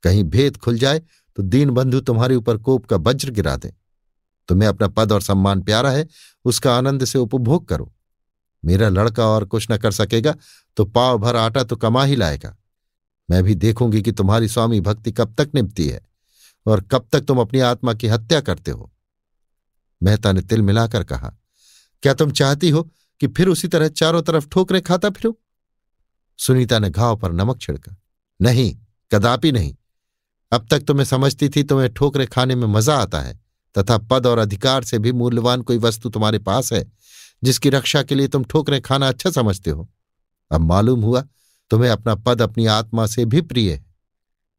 कहीं भेद खुल जाए तो दीन बंधु तुम्हारे ऊपर कोप का वज्र गिरा दे। तुम्हें अपना पद और सम्मान प्यारा है, उसका आनंद से उपभोग करो। मेरा लड़का और कुछ न कर सकेगा तो पाव भर आटा तो कमा ही लाएगा। मैं भी देखूँगी कि तुम्हारी स्वामी भक्ति कब तक निपती है, और कब तक तुम अपनी आत्मा की हत्या करते हो। मेहता ने तिल मिलाकर कहा, क्या तुम चाहती हो कि फिर उसी तरह चारों तरफ़ ठोकरे खाता फिरो? सुनीता ने घाव पर नमक छिड़का, नहीं, कदापि नहीं। अब तक तुम्हें समझती थी तुम्हें ठोकरे खाने में मज़ा आता है, तथा पद और अधिकार से भी मूल्यवान कोई वस्तु तुम्हारे पास है, जिसकी रक्षा के लिए तुम ठोकरे खाना अच्छा समझते हो। अब मालूम हुआ तुम्हें अपना पद अपनी आत्मा से भी प्रिय है।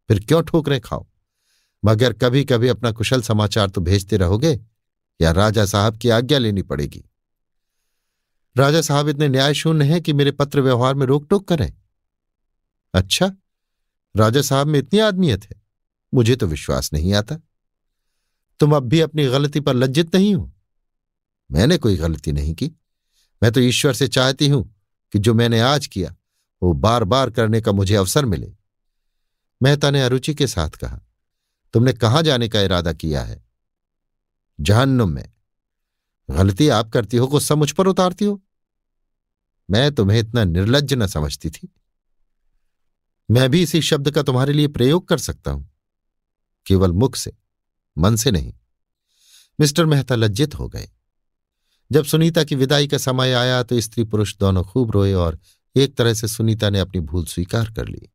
फिर क्यों ठोकरे खाओ? मगर कभी कभी अपना कुशल समाचार तो भेजते रहोगे, या राजा साहब की आज्ञा लेनी पड़ेगी। राजा साहब, इतने न्याय शून्य हैं कि मेरे पत्र व्यवहार में रोक टोक करें। अच्छा राजा साहब में इतनी आदमियत है। मुझे तो विश्वास नहीं आता। तुम अब भी अपनी गलती पर लज्जित नहीं हो। मैंने कोई गलती नहीं की। मैं तो ईश्वर से चाहती हूँ कि जो मैंने आज किया, वो बार बार करने का मुझे अवसर मिले। मेहता ने अरुचि के साथ कहा, तुमने कहाँ जाने का इरादा किया है? जहन्नुम में। गलती आप करती हो, गुस्सा मुझ पर उतारती हो। मैं तुम्हें इतना निर्लज न समझती थी। मैं भी इसी शब्द का तुम्हारे लिए प्रयोग कर सकता हूँ। केवल मुख से, मन से नहीं। मिस्टर मेहता लज्जित हो गए। जब सुनीता की विदाई का समय आया तो स्त्री पुरुष दोनों खूब रोए और एक तरह से सुनीता ने अपनी भूल स्वीकार कर ली।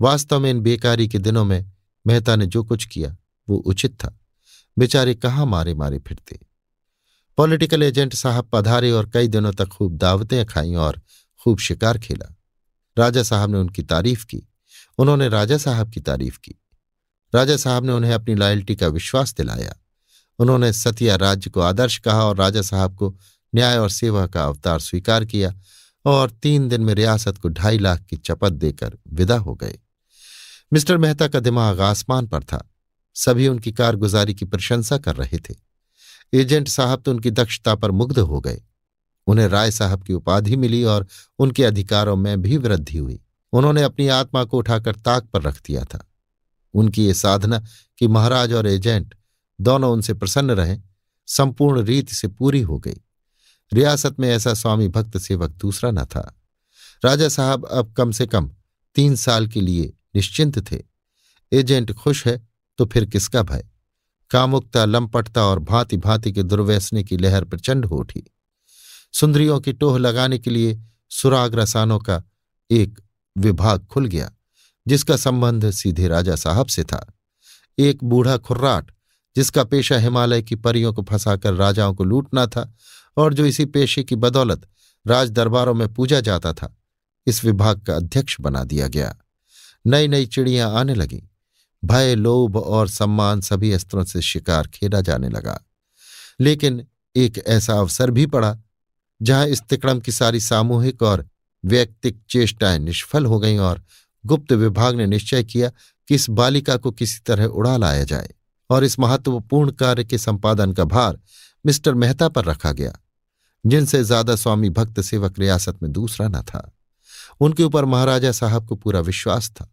वास्तव में इन बेकारी के दिनों में मेहता ने जो कुछ किया, वो उचित था। बेचारे कहाँ मारे मारे फिरते। पॉलिटिकल एजेंट साहब पधारे और कई दिनों तक खूब दावतें खाई और खूब शिकार खेला। राजा साहब ने उनकी तारीफ़ की। उन्होंने राजा साहब की तारीफ़ की। राजा साहब ने उन्हें अपनी लॉयल्टी का विश्वास दिलाया। उन्होंने सतिया राज्य को आदर्श कहा और राजा साहब को न्याय और सेवा का अवतार स्वीकार किया और तीन दिन में रियासत को ढाई लाख की चपत देकर विदा हो गए। मिस्टर मेहता का दिमाग आसमान पर था। सभी उनकी कारगुजारी की प्रशंसा कर रहे थे। एजेंट साहब तो उनकी दक्षता पर मुग्ध हो गए। उन्हें राय साहब की उपाधि मिली और उनके अधिकारों में भी वृद्धि हुई। उन्होंने अपनी आत्मा को उठाकर ताक पर रख दिया था। उनकी ये साधना कि महाराज और एजेंट दोनों उनसे प्रसन्न रहें, संपूर्ण रीति से पूरी हो गई। रियासत में ऐसा स्वामी भक्त सेवक दूसरा न था। राजा साहब अब कम से कम तीन साल के लिए निश्चिंत थे। एजेंट खुश है तो फिर किसका भय? कामुकता, लंपटता और भांति भांति के दुर्व्यसने की लहर प्रचंड हो उठी। सुंदरियों की टोह लगाने के लिए सुराग रसानों का एक विभाग खुल गया। जिसका संबंध सीधे राजा साहब से था। एक बूढ़ा खुर्राट, जिसका पेशा हिमालय की परियों को फंसाकर राजाओं को लूटना था और जो इसी पेशे की बदौलत राज दरबारों में पूजा जाता था, इस विभाग का अध्यक्ष बना दिया गया। नई नई चिड़ियाँ आने लगीं। भय, लोभ और सम्मान सभी अस्त्रों से शिकार खेला जाने लगा। लेकिन एक ऐसा अवसर भी पड़ा, जहाँ इस तिकड़म की सारी सामूहिक और व्यक्तिक चेष्टाएँ निष्फल हो गईं और गुप्त विभाग ने निश्चय किया कि इस बालिका को किसी तरह उड़ा लाया जाए और इस महत्वपूर्ण कार्य के संपादन का भार मिस्टर मेहता पर रखा गया, जिनसे ज़्यादा स्वामी भक्त सेवक रियासत में दूसरा न था। उनके ऊपर महाराजा साहब को पूरा विश्वास था।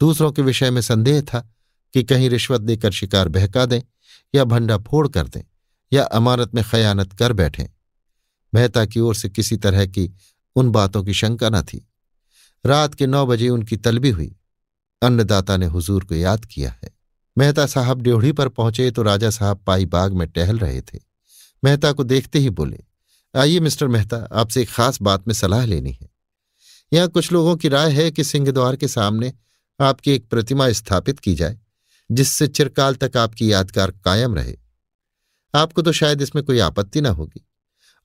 दूसरों के विषय में संदेह था कि कहीं रिश्वत देकर शिकार बहका दें या भंडा फोड़ कर दें या अमानत में खयानत कर बैठें। मेहता की ओर से किसी तरह की उन बातों की शंका न थी। रात के नौ बजे उनकी तलबी हुई। अन्नदाता ने हुजूर को याद किया है। मेहता साहब ड्योढ़ी पर पहुँचे तो राजा साहब पाई बाग में टहल रहे थे। मेहता को देखते ही बोले, आइए मिस्टर मेहता, आपसे एक खास बात में सलाह लेनी है। यहाँ कुछ लोगों की राय है कि सिंहद्वार के सामने आपकी एक प्रतिमा स्थापित की जाए, जिससे चिरकाल तक आपकी यादगार कायम रहे। आपको तो शायद इसमें कोई आपत्ति ना होगी।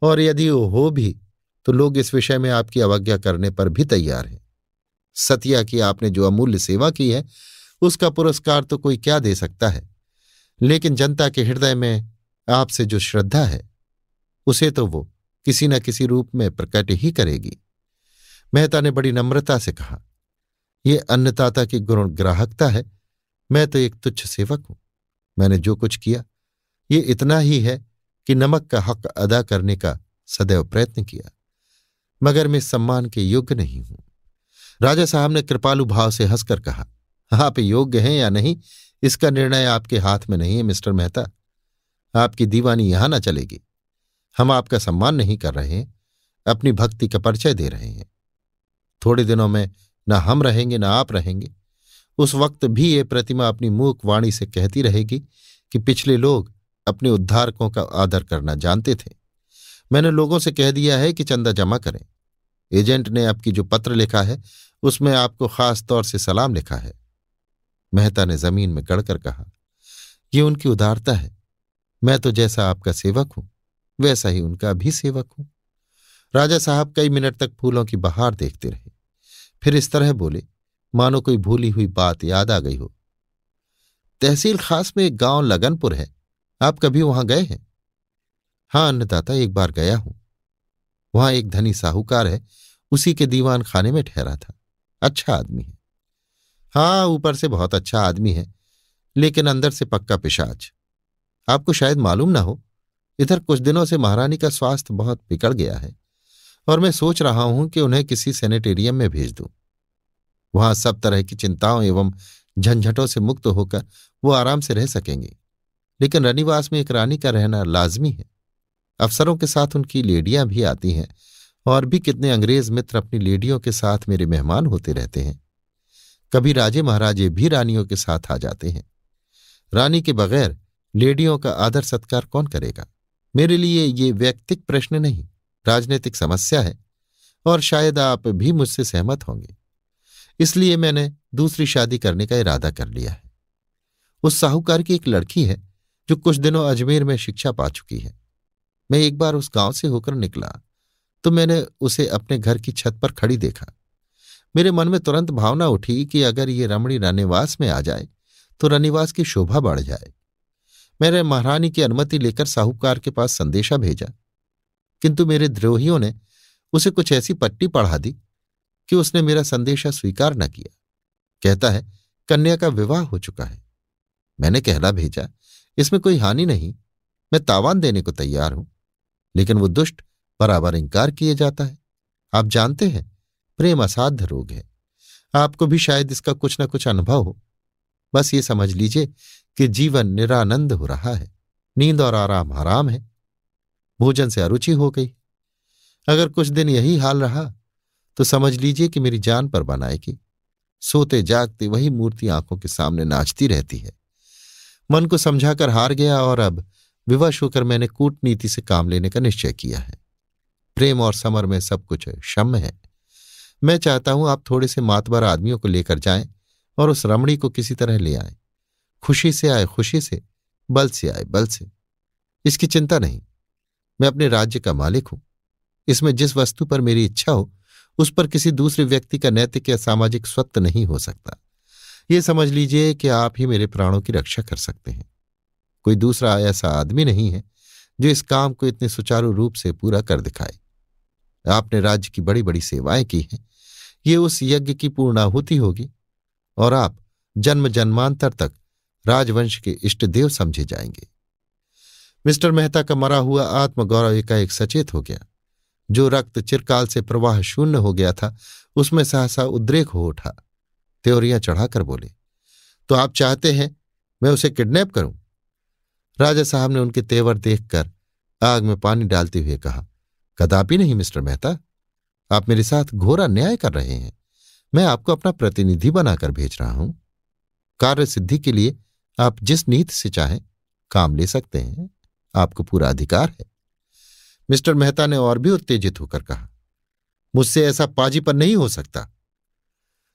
और यदि वो हो भी तो लोग इस विषय में आपकी अवज्ञा करने पर भी तैयार हैं। सतिया की आपने जो अमूल्य सेवा की है, उसका पुरस्कार तो कोई क्या दे सकता है। लेकिन जनता के हृदय में आपसे जो श्रद्धा है, उसे तो वो किसी न किसी रूप में प्रकट ही करेगी। मेहता ने बड़ी नम्रता से कहा, ये अन्नदाता की गुण ग्राहकता है, मैं तो एक तुच्छ सेवक हूँ। मैंने जो कुछ किया, ये इतना ही है कि नमक का हक अदा करने का सदैव प्रयत्न किया, मगर मैं सम्मान के योग्य नहीं हूँ। राजा साहब ने कृपालु भाव से हंसकर कहा, आप योग्य हैं या नहीं, इसका निर्णय आपके हाथ में नहीं है, मिस्टर मेहता। आपकी दीवानी यहाँ ना चलेगी। हम आपका सम्मान नहीं कर रहे हैं, अपनी भक्ति का परिचय दे रहे हैं। थोड़े दिनों में न हम रहेंगे, न आप रहेंगे। उस वक्त भी ये प्रतिमा अपनी मूक वाणी से कहती रहेगी कि पिछले लोग अपने उद्धारकों का आदर करना जानते थे। मैंने लोगों से कह दिया है कि चंदा जमा करें। एजेंट ने आपकी जो पत्र लिखा है, उसमें आपको खास तौर से सलाम लिखा है। मेहता ने ज़मीन में गड़कर कहा यह उनकी उदारता है। मैं तो जैसा आपका सेवक हूँ, वैसा ही उनका भी सेवक हूँ। राजा साहब कई मिनट तक फूलों की बहार देखते रहे। फिर इस तरह बोले, मानो कोई भूली हुई बात याद आ गई हो। तहसील खास में एक गाँव लगनपुर है। आप कभी वहाँ गए हैं? हाँ अन्नदाता, एक बार गया हूँ। वहाँ एक धनी साहूकार है, उसी के दीवान खाने में ठहरा था। अच्छा आदमी है। हाँ ऊपर से बहुत अच्छा आदमी है, लेकिन अंदर से पक्का पिशाच। आपको शायद मालूम ना हो, इधर कुछ दिनों से महारानी का स्वास्थ्य बहुत बिगड़ गया है, और मैं सोच रहा हूँ कि उन्हें किसी सेनेटेरियम में भेज दूँ। वहाँ सब तरह की चिंताओं एवं झंझटों से मुक्त होकर वो आराम से रह सकेंगे, लेकिन रनिवास में एक रानी का रहना लाजमी है। अफसरों के साथ उनकी लेडियाँ भी आती हैं और भी कितने अंग्रेज़ मित्र अपनी लेडियों के साथ मेरे मेहमान होते रहते हैं। कभी राजे महाराजे भी रानियों के साथ आ जाते हैं। रानी के बगैर लेडियों का आदर सत्कार कौन करेगा? मेरे लिए ये व्यक्तिक प्रश्न नहीं, राजनीतिक समस्या है और शायद आप भी मुझसे सहमत होंगे। इसलिए मैंने दूसरी शादी करने का इरादा कर लिया है। उस साहूकार की एक लड़की है जो कुछ दिनों अजमेर में शिक्षा पा चुकी है। मैं एक बार उस गाँव से होकर निकला तो मैंने उसे अपने घर की छत पर खड़ी देखा। मेरे मन में तुरंत भावना उठी कि अगर ये रमणी रनिवास में आ जाए तो रनिवास की शोभा बढ़ जाए। मैंने महारानी की अनुमति लेकर साहूकार के पास संदेशा भेजा, किंतु मेरे द्रोहियों ने उसे कुछ ऐसी पट्टी पढ़ा दी कि उसने मेरा संदेशा स्वीकार न किया। कहता है, कन्या का विवाह हो चुका है। मैंने कहला भेजा, इसमें कोई हानि नहीं, मैं तावान देने को तैयार हूँ। लेकिन वो दुष्ट बराबर इंकार किए जाता है। आप जानते हैं, प्रेम असाध्य रोग है। आपको भी शायद इसका कुछ ना कुछ अनुभव हो। बस ये समझ लीजिए कि जीवन निरानंद हो रहा है। नींद और आराम हराम है। भोजन से अरुचि हो गई। अगर कुछ दिन यही हाल रहा तो समझ लीजिए कि मेरी जान पर बनाएगी सोते जागते वही मूर्ति आँखों के सामने नाचती रहती है। मन को समझाकर हार गया और अब विवश होकर मैंने कूटनीति से काम लेने का निश्चय किया है। प्रेम और समर में सब कुछ क्षम है। मैं चाहता हूँ आप थोड़े से मातबर आदमियों को लेकर जाएँ और उस रमणी को किसी तरह ले आए। खुशी से आए, खुशी से, बल से आए, बल से। इसकी चिंता नहीं, मैं अपने राज्य का मालिक हूँ। इसमें जिस वस्तु पर मेरी इच्छा हो, उस पर किसी दूसरे व्यक्ति का नैतिक या सामाजिक स्वत्व नहीं हो सकता। ये समझ लीजिए कि आप ही मेरे प्राणों की रक्षा कर सकते हैं। कोई दूसरा ऐसा आदमी नहीं है जो इस काम को इतने सुचारू रूप से पूरा कर दिखाए। आपने राज्य की बड़ी बड़ी सेवाएँ की हैं। ये उस यज्ञ की पूर्णाहुति होगी और आप जन्म जन्मांतर तक राजवंश के इष्ट देव समझे जाएँगे। मिस्टर मेहता का मरा हुआ आत्मगौरव एकाएक सचेत हो गया। जो रक्त चिरकाल से प्रवाह शून्य हो गया था, उसमें सहसा उद्रेक हो उठा। त्योरियाँ चढ़ाकर बोले तो आप चाहते हैं मैं उसे किडनैप करूँ? राजा साहब ने उनके तेवर देखकर आग में पानी डालते हुए कहा, कदापि नहीं, मिस्टर मेहता। आप मेरे साथ घोरा न्याय कर रहे हैं। मैं आपको अपना प्रतिनिधि बनाकर भेज रहा हूँ। कार्य सिद्धि के लिए आप जिस नीति से चाहें, काम ले सकते हैं। आपको पूरा अधिकार है। मिस्टर मेहता ने और भी उत्तेजित होकर कहा, मुझसे ऐसा पाजीपन नहीं हो सकता।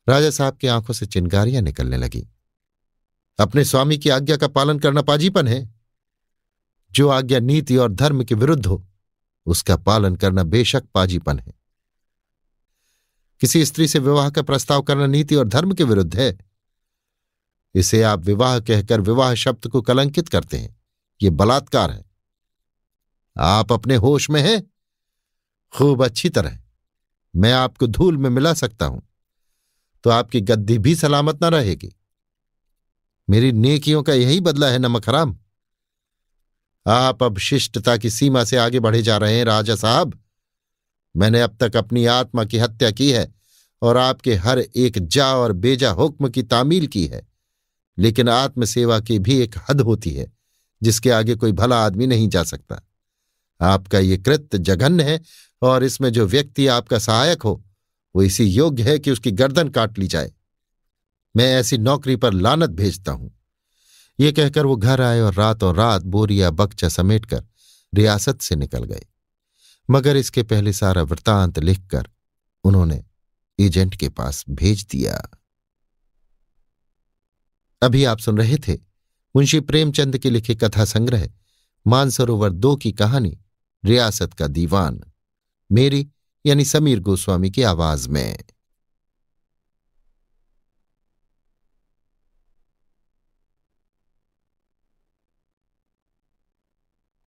राजा साहब की आँखों से चिंगारियाँ निकलने लगी। अपने स्वामी की आज्ञा का पालन करना पाजीपन है। जो आज्ञा नीति और धर्म के विरुद्ध हो, उसका पालन करना बेशक पाजीपन है। किसी स्त्री से विवाह का प्रस्ताव करना नीति और धर्म के विरुद्ध है, इसे आप विवाह कहकर विवाह शब्द को कलंकित करते हैं। यह बलात्कार है। आप अपने होश में हैं, खूब अच्छी तरह। मैं आपको धूल में मिला सकता हूँ तो आपकी गद्दी भी सलामत ना रहेगी। मेरी नेकियों का यही बदला है, नमक हराम। आप अब शिष्टता की सीमा से आगे बढ़े जा रहे हैं, राजा साहब। मैंने अब तक अपनी आत्मा की हत्या की है और आपके हर एक जा और बेजा हुक्म की तामील की है। लेकिन आत्मसेवा की भी एक हद होती है, जिसके आगे कोई भला आदमी नहीं जा सकता। आपका ये कृत्य जघन्य है और इसमें जो व्यक्ति आपका सहायक हो, वो इसी योग्य है कि उसकी गर्दन काट ली जाए। मैं ऐसी नौकरी पर लानत भेजता हूँ। ये कहकर वो घर आए और रात और रात बोरिया बगचा समेटकर रियासत से निकल गए। मगर इसके पहले सारा वृतांत लिखकर उन्होंने एजेंट के पास भेज दिया। अभी आप सुन रहे थे मुंशी प्रेमचंद के लिखे कथा संग्रह, मानसरोवर दो की कहानी, रियासत का दीवान, मेरी यानी समीर गोस्वामी की आवाज़ में।